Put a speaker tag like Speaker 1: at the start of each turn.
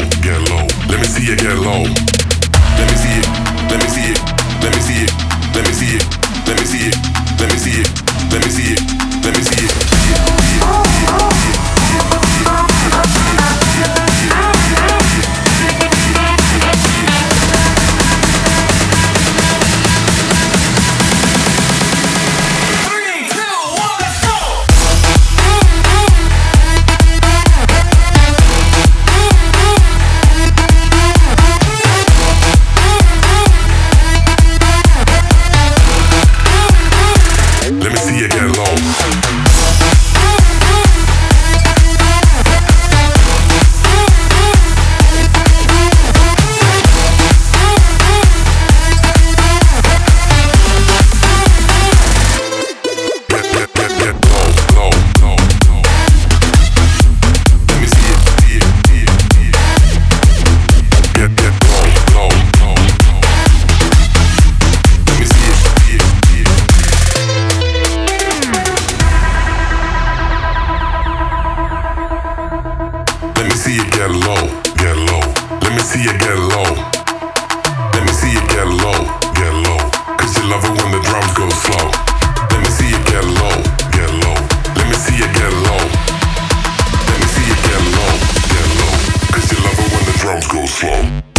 Speaker 1: low, get low. Let me see you get low. Let me see it. Let me see it. Let me see it. Let me see it. Let me see it. Let me see it. Let me see it. get low, get low. Let me see you get low. Let me see you get low, get low. Cause you love it when the drums go slow. Let me see you get low, get low. Let me see you get low. Let me see you get low, get low. Cause you love it when the drums go slow.